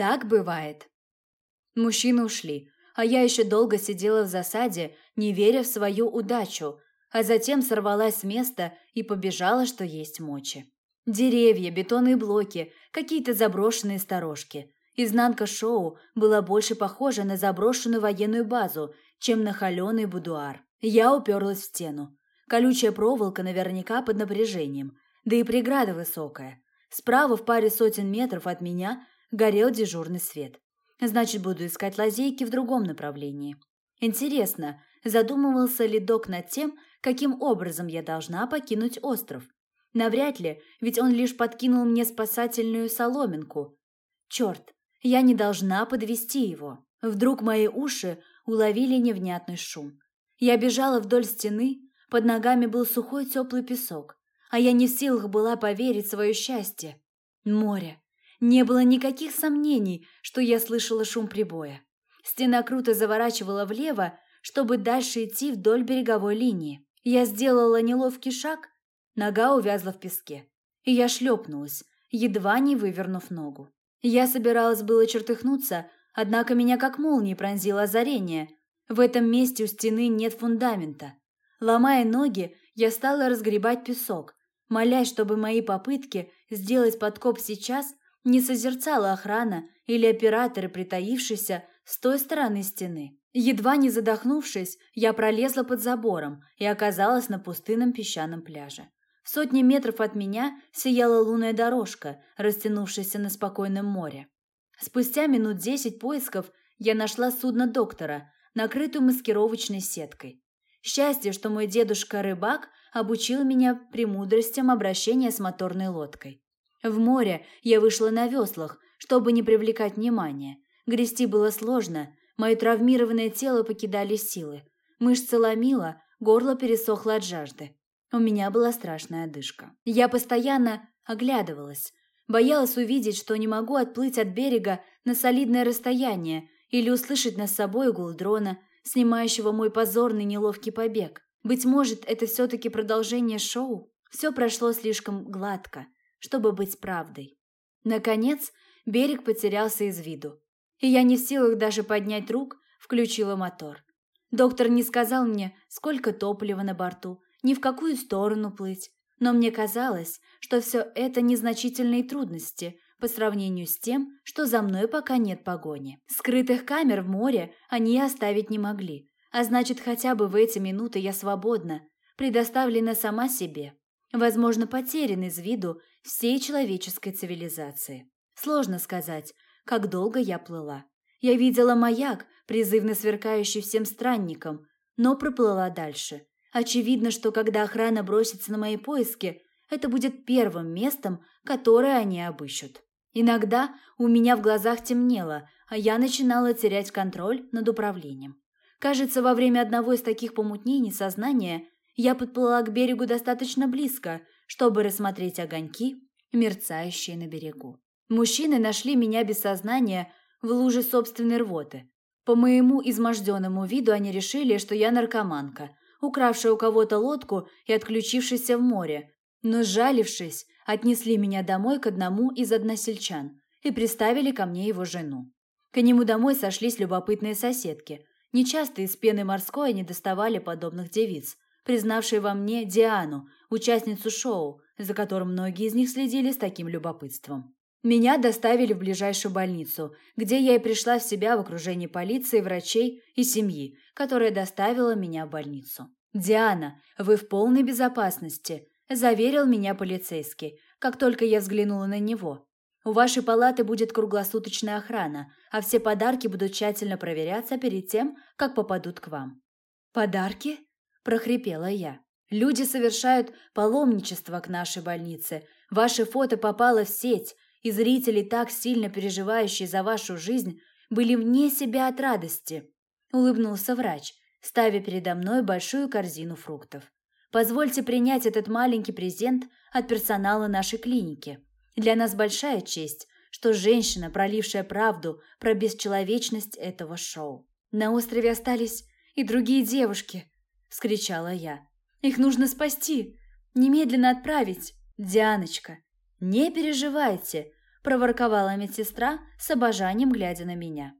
Так бывает. Мужчины ушли, а я еще долго сидела в засаде, не веря в свою удачу, а затем сорвалась с места и побежала, что есть мочи. Деревья, бетонные блоки, какие-то заброшенные сторожки. Изнанка шоу была больше похожа на заброшенную военную базу, чем на холеный будуар. Я уперлась в стену. Колючая проволока наверняка под напряжением, да и преграда высокая. Справа в паре сотен метров от меня горел дежурный свет. Значит, буду искать лазейки в другом направлении. Интересно, задумывался ли док над тем, каким образом я должна покинуть остров? Навряд ли, ведь он лишь подкинул мне спасательную соломинку. Черт, я не должна подвести его. Вдруг мои уши уловили невнятный шум. Я бежала вдоль стены, под ногами был сухой теплый песок, а я не в силах была поверить в свое счастье. Море. Не было никаких сомнений, что я слышала шум прибоя. Стена круто заворачивала влево, чтобы дальше идти вдоль береговой линии. Я сделала неловкий шаг, нога увязла в песке, и я шлепнулась, едва не вывернув ногу. Я собиралась было чертыхнуться, однако меня как молнией пронзило озарение. В этом месте у стены нет фундамента. Ломая ноги, я стала разгребать песок, молясь, чтобы мои попытки сделать подкоп сейчас не созерцала охрана или операторы, притаившиеся с той стороны стены. Едва не задохнувшись, я пролезла под забором и оказалась на пустынном песчаном пляже. В сотни метров от меня сияла лунная дорожка, растянувшаяся на спокойном море. Спустя минут десять поисков я нашла судно доктора, накрытую маскировочной сеткой. Счастье, что мой дедушка-рыбак обучил меня премудростям обращения с моторной лодкой. В море я вышла на веслах, чтобы не привлекать внимания. Грести было сложно, мое травмированное тело покидали силы. Мышцы ломило, горло пересохло от жажды. У меня была страшная одышка. Я постоянно оглядывалась, боялась увидеть, что не могу отплыть от берега на солидное расстояние или услышать над собой гул дрона, снимающего мой позорный неловкий побег. Быть может, это все-таки продолжение шоу? Все прошло слишком гладко чтобы быть правдой. Наконец, берег потерялся из виду, и я не в силах даже поднять рук, включила мотор. Доктор не сказал мне, сколько топлива на борту, ни в какую сторону плыть, но мне казалось, что все это незначительные трудности по сравнению с тем, что за мной пока нет погони. Скрытых камер в море они оставить не могли, а значит, хотя бы в эти минуты я свободна, предоставлена сама себе возможно, потерян из виду всей человеческой цивилизации. Сложно сказать, как долго я плыла. Я видела маяк, призывно сверкающий всем странникам, но проплыла дальше. Очевидно, что когда охрана бросится на мои поиски, это будет первым местом, которое они обыщут. Иногда у меня в глазах темнело, а я начинала терять контроль над управлением. Кажется, во время одного из таких помутнений сознания я подплыла к берегу достаточно близко, чтобы рассмотреть огоньки, мерцающие на берегу. Мужчины нашли меня без сознания в луже собственной рвоты. По моему изможденному виду они решили, что я наркоманка, укравшая у кого-то лодку и отключившаяся в море, но, сжалившись, отнесли меня домой к одному из односельчан и приставили ко мне его жену. К нему домой сошлись любопытные соседки. Нечасто из пены морской они доставали подобных девиц – признавшей во мне Диану, участницу шоу, за которым многие из них следили с таким любопытством. Меня доставили в ближайшую больницу, где я и пришла в себя в окружении полиции, врачей и семьи, которая доставила меня в больницу. «Диана, вы в полной безопасности», – заверил меня полицейский, как только я взглянула на него. «У вашей палаты будет круглосуточная охрана, а все подарки будут тщательно проверяться перед тем, как попадут к вам». «Подарки?» – прохрипела я. «Люди совершают паломничество к нашей больнице. Ваше фото попало в сеть, и зрители, так сильно переживающие за вашу жизнь, были вне себя от радости», – улыбнулся врач, ставя передо мной большую корзину фруктов. «Позвольте принять этот маленький презент от персонала нашей клиники. Для нас большая честь, что женщина, пролившая правду про бесчеловечность этого шоу. На острове остались и другие девушки, вскричала я. Их нужно спасти, немедленно отправить. Дианочка, не переживайте, – проворковала медсестра с обожанием, глядя на меня.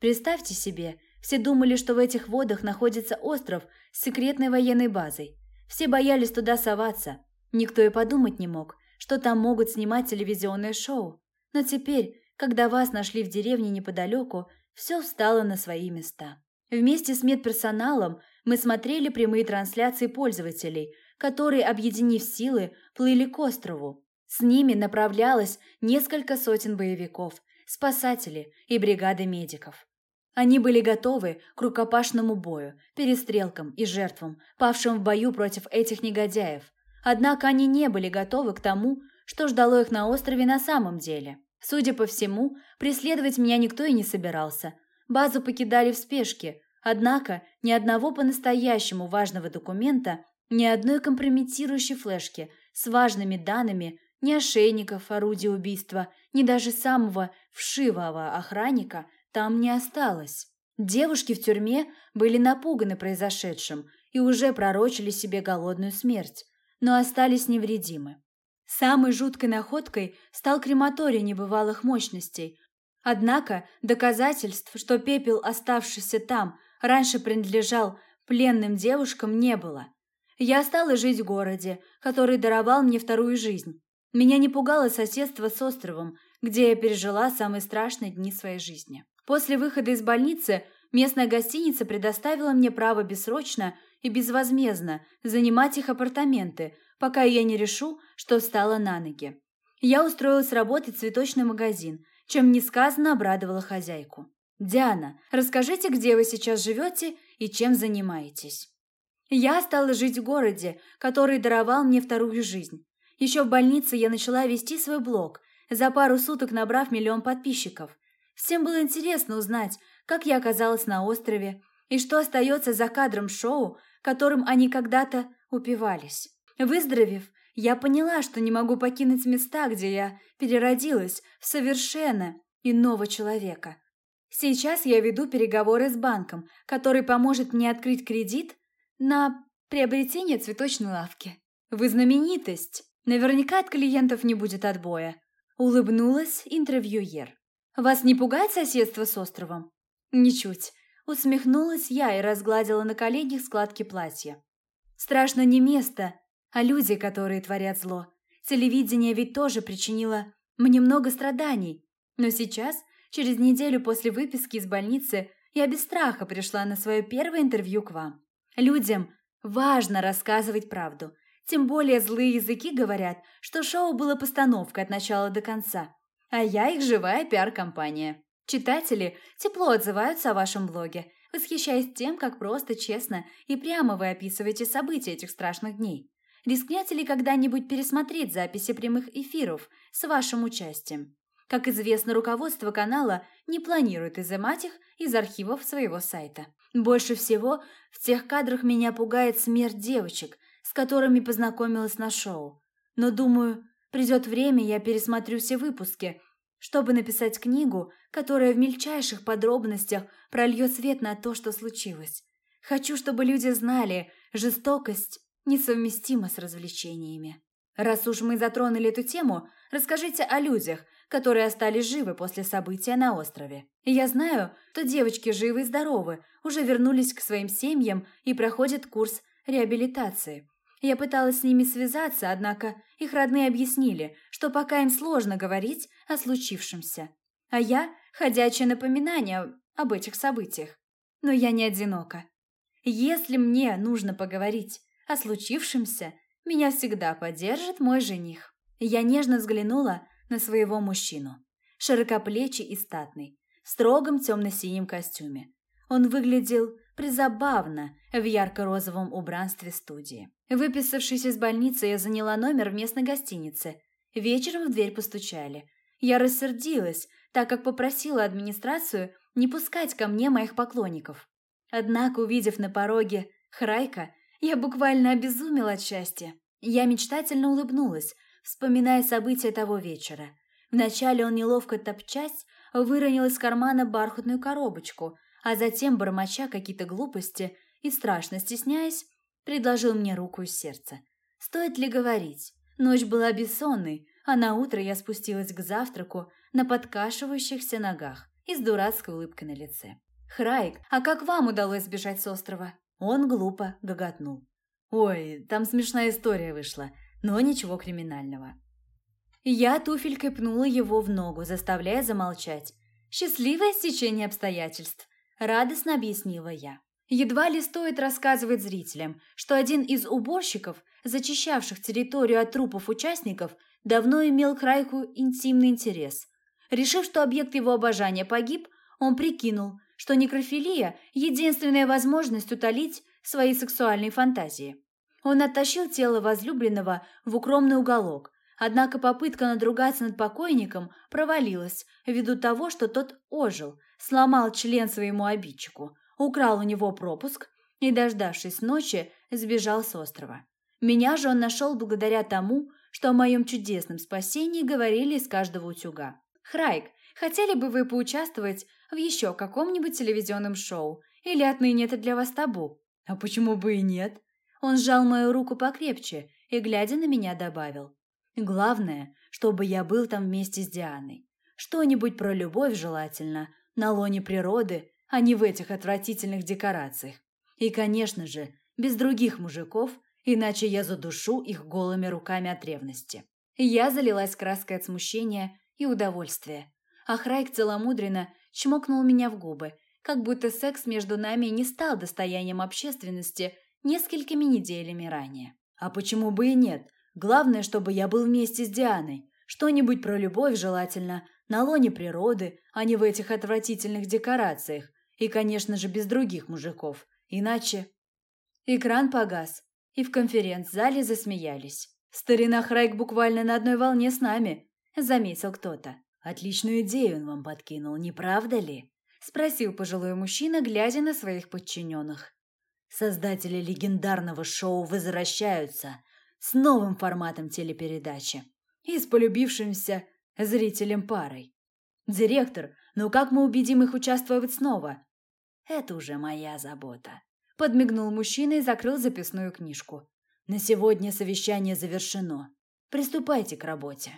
Представьте себе, все думали, что в этих водах находится остров с секретной военной базой. Все боялись туда соваться. Никто и подумать не мог, что там могут снимать телевизионное шоу. Но теперь, когда вас нашли в деревне неподалеку, все встало на свои места. Вместе с медперсоналом мы смотрели прямые трансляции пользователей, которые, объединив силы, плыли к острову. С ними направлялось несколько сотен боевиков, спасатели и бригады медиков. Они были готовы к рукопашному бою, перестрелкам и жертвам, павшим в бою против этих негодяев. Однако они не были готовы к тому, что ждало их на острове на самом деле. Судя по всему, преследовать меня никто и не собирался. Базу покидали в спешке, однако ни одного по-настоящему важного документа, ни одной компрометирующей флешки с важными данными, ни ошейников, орудия убийства, ни даже самого вшивого охранника там не осталось. Девушки в тюрьме были напуганы произошедшим и уже пророчили себе голодную смерть, но остались невредимы. Самой жуткой находкой стал крематорий небывалых мощностей. Однако доказательств, что пепел, оставшийся там, раньше принадлежал пленным девушкам, не было. Я стала жить в городе, который даровал мне вторую жизнь. Меня не пугало соседство с островом, где я пережила самые страшные дни своей жизни. После выхода из больницы местная гостиница предоставила мне право бессрочно и безвозмездно занимать их апартаменты, пока я не решу, что встала на ноги. Я устроилась работать в цветочный магазин, чем несказанно обрадовала хозяйку. «Диана, расскажите, где вы сейчас живете и чем занимаетесь?» Я стала жить в городе, который даровал мне вторую жизнь. Еще в больнице я начала вести свой блог, за пару суток набрав миллион подписчиков. Всем было интересно узнать, как я оказалась на острове и что остается за кадром шоу, которым они когда-то упивались. Выздоровев, я поняла, что не могу покинуть места, где я переродилась в совершенно иного человека. Сейчас я веду переговоры с банком, который поможет мне открыть кредит на приобретение цветочной лавки. Вы знаменитость. Наверняка от клиентов не будет отбоя. Улыбнулась интервьюер. Вас не пугает соседство с островом? Ничуть. Усмехнулась я и разгладила на коленях складки платья. Страшно не место, а люди, которые творят зло. Телевидение ведь тоже причинило мне много страданий. Но сейчас, через неделю после выписки из больницы, я без страха пришла на свое первое интервью к вам. Людям важно рассказывать правду. Тем более злые языки говорят, что шоу было постановкой от начала до конца. А я их живая пиар-компания. Читатели тепло отзываются о вашем блоге, восхищаясь тем, как просто, честно и прямо вы описываете события этих страшных дней. Рискнете ли когда-нибудь пересмотреть записи прямых эфиров с вашим участием? Как известно, руководство канала не планирует изымать их из архивов своего сайта. Больше всего в тех кадрах меня пугает смерть девочек, с которыми познакомилась на шоу. Но думаю, придет время, я пересмотрю все выпуски, чтобы написать книгу, которая в мельчайших подробностях прольет свет на то, что случилось. Хочу, чтобы люди знали, жестокость несовместима с развлечениями. Раз уж мы затронули эту тему, расскажите о людях, которые остались живы после события на острове. Я знаю, что девочки живы и здоровы, уже вернулись к своим семьям и проходят курс реабилитации. Я пыталась с ними связаться, однако их родные объяснили, что пока им сложно говорить о случившемся. А я – ходячее напоминание об этих событиях. Но я не одинока. Если мне нужно поговорить о случившемся, меня всегда поддержит мой жених. Я нежно взглянула на своего мужчину. Широкоплечий и статный, в строгом темно-синем костюме. Он выглядел призабавно в ярко-розовом убранстве студии. Выписавшись из больницы, я заняла номер в местной гостинице. Вечером в дверь постучали. Я рассердилась, так как попросила администрацию не пускать ко мне моих поклонников. Однако, увидев на пороге Храйка, я буквально обезумела от счастья. Я мечтательно улыбнулась, вспоминая события того вечера. Вначале он, неловко топчась, выронил из кармана бархатную коробочку, а затем, бормоча какие-то глупости и страшно стесняясь, предложил мне руку и сердце. Стоит ли говорить? Ночь была бессонной, А на утро я спустилась к завтраку на подкашивающихся ногах и с дурацкой улыбкой на лице. «Храйк, а как вам удалось сбежать с острова?» Он глупо гоготнул. «Ой, там смешная история вышла, но ничего криминального». Я туфелькой пнула его в ногу, заставляя замолчать. «Счастливое стечение обстоятельств», – радостно объяснила я. Едва ли стоит рассказывать зрителям, что один из уборщиков, зачищавших территорию от трупов участников, давно имел к Райку интимный интерес. Решив, что объект его обожания погиб, он прикинул, что некрофилия – единственная возможность утолить свои сексуальные фантазии. Он оттащил тело возлюбленного в укромный уголок, Однако попытка надругаться над покойником провалилась ввиду того, что тот ожил, сломал член своему обидчику, украл у него пропуск и, дождавшись ночи, сбежал с острова. Меня же он нашел благодаря тому, что о моем чудесном спасении говорили из каждого утюга. «Храйк, хотели бы вы поучаствовать в еще каком-нибудь телевизионном шоу? Или отныне это для вас табу?» «А почему бы и нет?» Он сжал мою руку покрепче и, глядя на меня, добавил. Главное, чтобы я был там вместе с Дианой. Что-нибудь про любовь желательно, на лоне природы, а не в этих отвратительных декорациях. И, конечно же, без других мужиков, иначе я задушу их голыми руками от ревности. Я залилась краской от смущения и удовольствия. А Храйк целомудренно чмокнул меня в губы, как будто секс между нами не стал достоянием общественности несколькими неделями ранее. А почему бы и нет? Главное, чтобы я был вместе с Дианой. Что-нибудь про любовь желательно, на лоне природы, а не в этих отвратительных декорациях. И, конечно же, без других мужиков. Иначе... Экран погас, и в конференц-зале засмеялись. «Старина Храйк буквально на одной волне с нами», — заметил кто-то. «Отличную идею он вам подкинул, не правда ли?» — спросил пожилой мужчина, глядя на своих подчиненных. «Создатели легендарного шоу возвращаются с новым форматом телепередачи и с полюбившимся зрителем парой. «Директор, ну как мы убедим их участвовать снова?» «Это уже моя забота», – подмигнул мужчина и закрыл записную книжку. «На сегодня совещание завершено. Приступайте к работе».